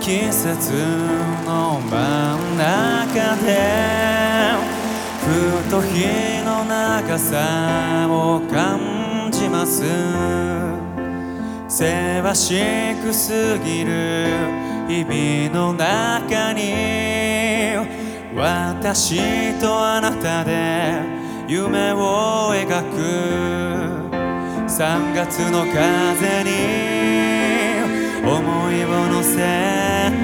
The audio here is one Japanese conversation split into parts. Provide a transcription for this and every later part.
季節の真ん中でふと日の長さを感じますせわしくすぎる日々の中に私とあなたで夢を描く3月の風に思いを乗せ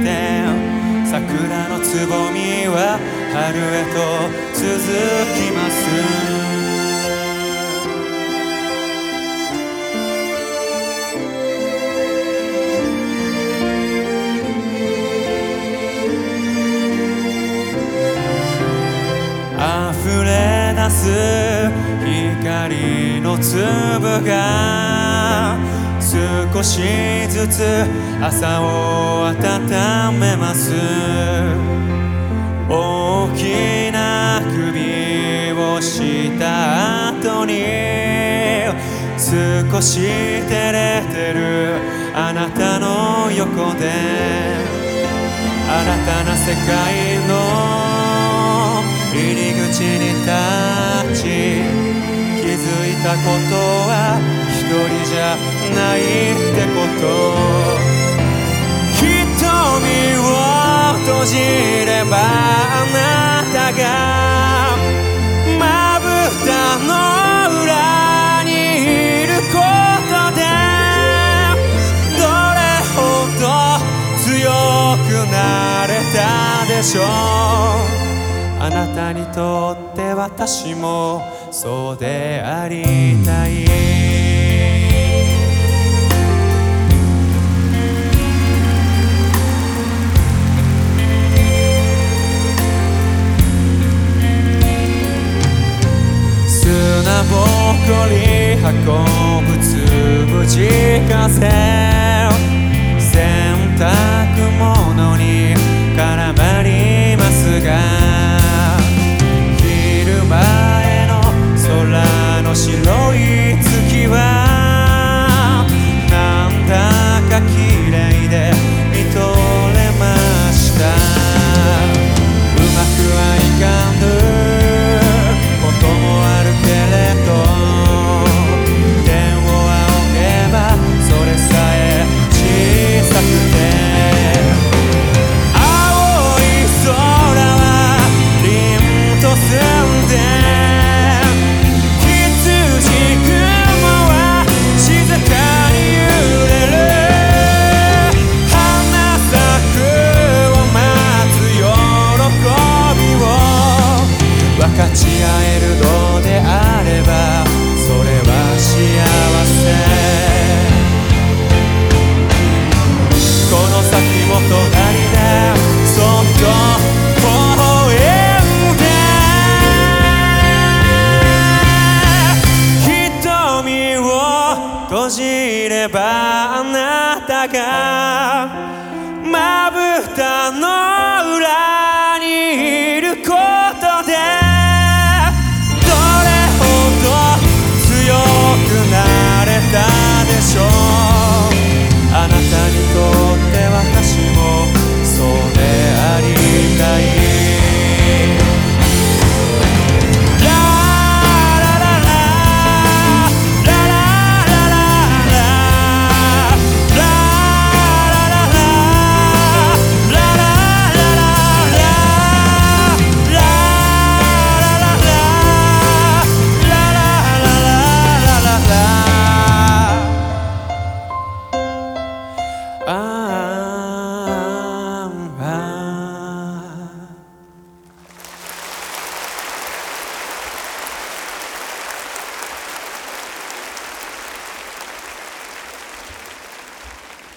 桜のつぼみは春へと続きます溢れ出す光の粒が少しずつ朝を温めます。大きな首をした後に少し照れてるあなたの横で新たな世界の入り口に立ち気づいたことは一人じゃないってこと。瞳を閉じればあなたがまぶたの裏にいることでどれほど強くなれたでしょう。あなたにとって私もそうでありたい。砂ぼこり運ぶつぶじ風。ればあなたがまぶたの裏にいることで